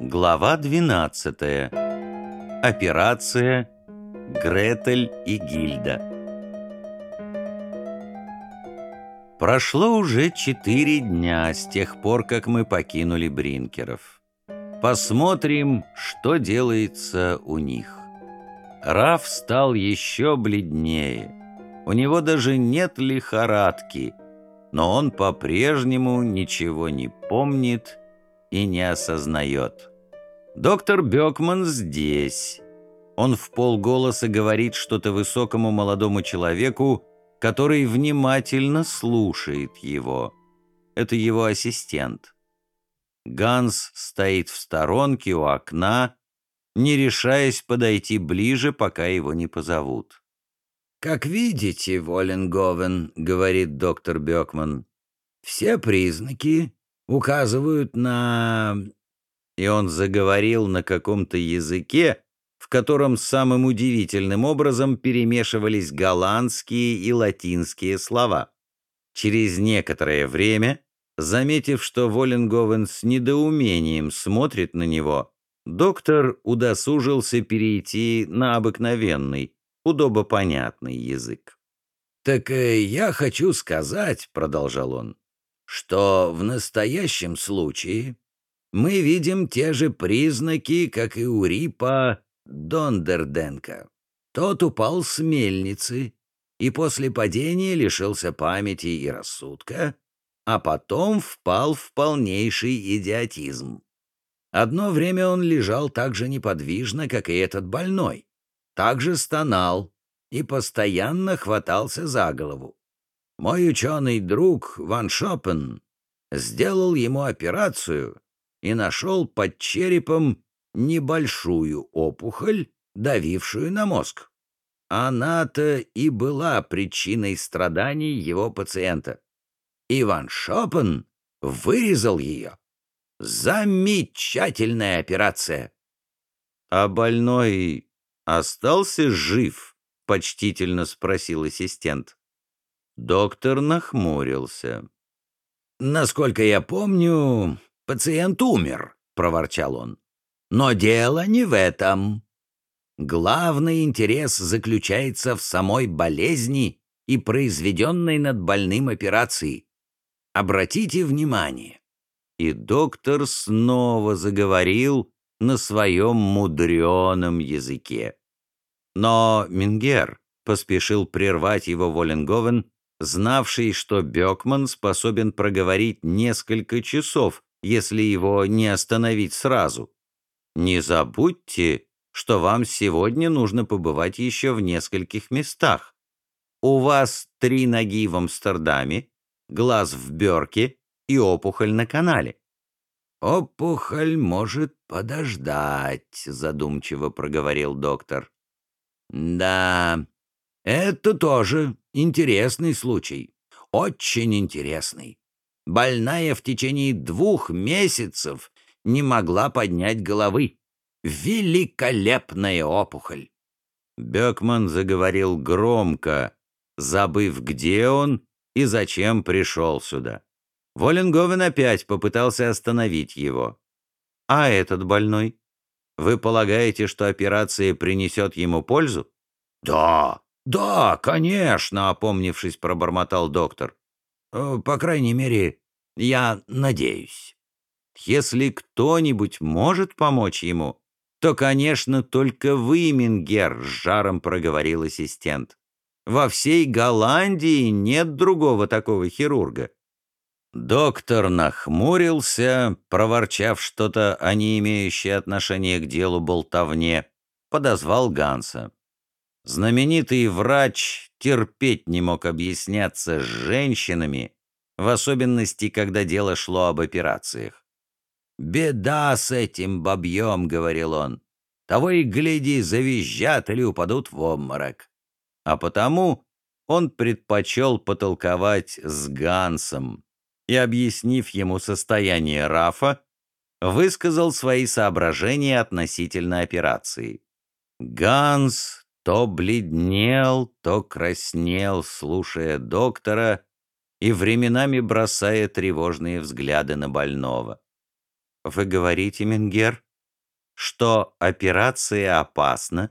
Глава 12. Операция Гретель и Гильда. Прошло уже четыре дня с тех пор, как мы покинули Бринкеров. Посмотрим, что делается у них. Раф стал еще бледнее. У него даже нет лихорадки, но он по-прежнему ничего не помнит и не осознает. Доктор Бекман здесь. Он в полголоса говорит что-то высокому молодому человеку, который внимательно слушает его. Это его ассистент. Ганс стоит в сторонке у окна, не решаясь подойти ближе, пока его не позовут. «Как видите, Воленговен, — говорит доктор Бекман, — все признаки указывают на...» И он заговорил на каком-то языке, в котором самым удивительным образом перемешивались голландские и латинские слова. Через некоторое время, заметив, что Воленговен с недоумением смотрит на него, доктор удосужился перейти на обыкновенный, удобопонятный язык. «Так э, я хочу сказать, — продолжал он, что в настоящем случае мы видим те же признаки, как и у Рипа Дондерденка. Тот упал с мельницы и после падения лишился памяти и рассудка, а потом впал в полнейший идиотизм. Одно время он лежал так же неподвижно, как и этот больной, также стонал и постоянно хватался за голову. Мой ученый друг Ван Шопен сделал ему операцию и нашел под черепом небольшую опухоль, давившую на мозг. Она-то и была причиной страданий его пациента. Иван Шопен вырезал ее. Замечательная операция. «А больной остался жив?» — почтительно спросил ассистент. Доктор нахмурился. «Насколько я помню, пациент умер», — проворчал он. «Но дело не в этом. Главный интерес заключается в самой болезни и произведенной над больным операции. Обратите внимание». И доктор снова заговорил на своем мудреном языке. Но Мингер поспешил прервать его Воленговен, знавший, что Бекман способен проговорить несколько часов, если его не остановить сразу. Не забудьте, что вам сегодня нужно побывать еще в нескольких местах. У вас три ноги в Амстердаме, глаз в Бёрке и опухоль на канале. «Опухоль может подождать», — задумчиво проговорил доктор. «Да, это тоже интересный случай. Очень интересный. Больная в течение двух месяцев не могла поднять головы. Великолепная опухоль. Бекман заговорил громко, забыв, где он и зачем пришел сюда. Воленговен опять попытался остановить его. «А этот больной? Вы полагаете, что операция принесет ему пользу?» «Да, «Да, конечно», — опомнившись, пробормотал доктор. «Э, «По крайней мере, я надеюсь». «Если кто-нибудь может помочь ему, то, конечно, только вы, Мингер», — с жаром проговорил ассистент. «Во всей Голландии нет другого такого хирурга». Доктор нахмурился, проворчав что-то о не имеющей отношения к делу болтовне, подозвал Ганса. Знаменитый врач терпеть не мог объясняться с женщинами, в особенности, когда дело шло об операциях. «Беда с этим бабьем», — говорил он. «Того и гляди, завизжат или упадут в обморок». А потому он предпочел потолковать с Гансом и, объяснив ему состояние Рафа, высказал свои соображения относительно операции. Ганс то бледнел, то краснел, слушая доктора и временами бросая тревожные взгляды на больного. «Вы говорите, Менгер, что операция опасна,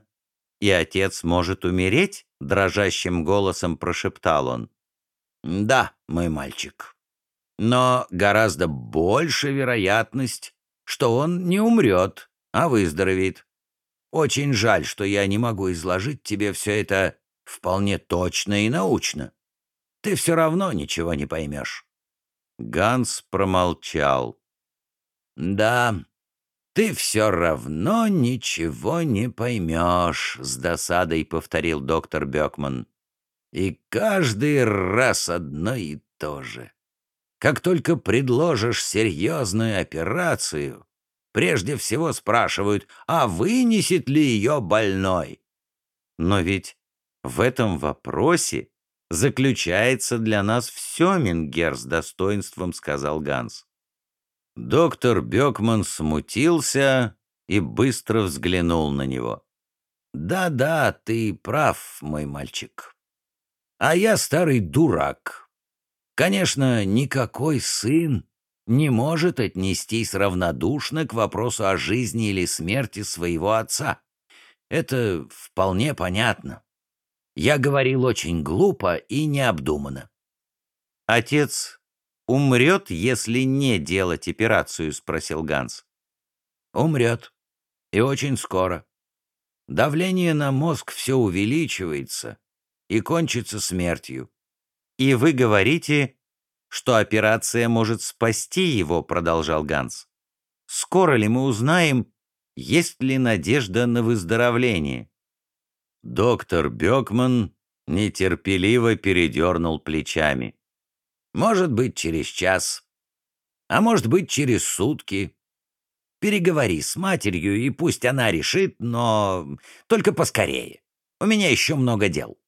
и отец может умереть?» — дрожащим голосом прошептал он. «Да, мой мальчик. Но гораздо больше вероятность, что он не умрет, а выздоровеет. Очень жаль, что я не могу изложить тебе все это вполне точно и научно. Ты все равно ничего не поймешь». Ганс промолчал. «Да, ты все равно ничего не поймешь», — с досадой повторил доктор Бекман. «И каждый раз одно и то же. Как только предложишь серьезную операцию, прежде всего спрашивают, а вынесет ли ее больной?» «Но ведь в этом вопросе заключается для нас все, Мингер, с достоинством сказал Ганс. Доктор Бекман смутился и быстро взглянул на него. «Да-да, ты прав, мой мальчик. А я старый дурак. Конечно, никакой сын не может отнестись равнодушно к вопросу о жизни или смерти своего отца. Это вполне понятно. Я говорил очень глупо и необдуманно. «Отец умрет, если не делать операцию?» — спросил Ганс. «Умрет. И очень скоро. Давление на мозг все увеличивается и кончится смертью». «И вы говорите, что операция может спасти его?» — продолжал Ганс. «Скоро ли мы узнаем, есть ли надежда на выздоровление?» Доктор Бекман нетерпеливо передернул плечами. «Может быть, через час, а может быть, через сутки. Переговори с матерью, и пусть она решит, но только поскорее. У меня еще много дел».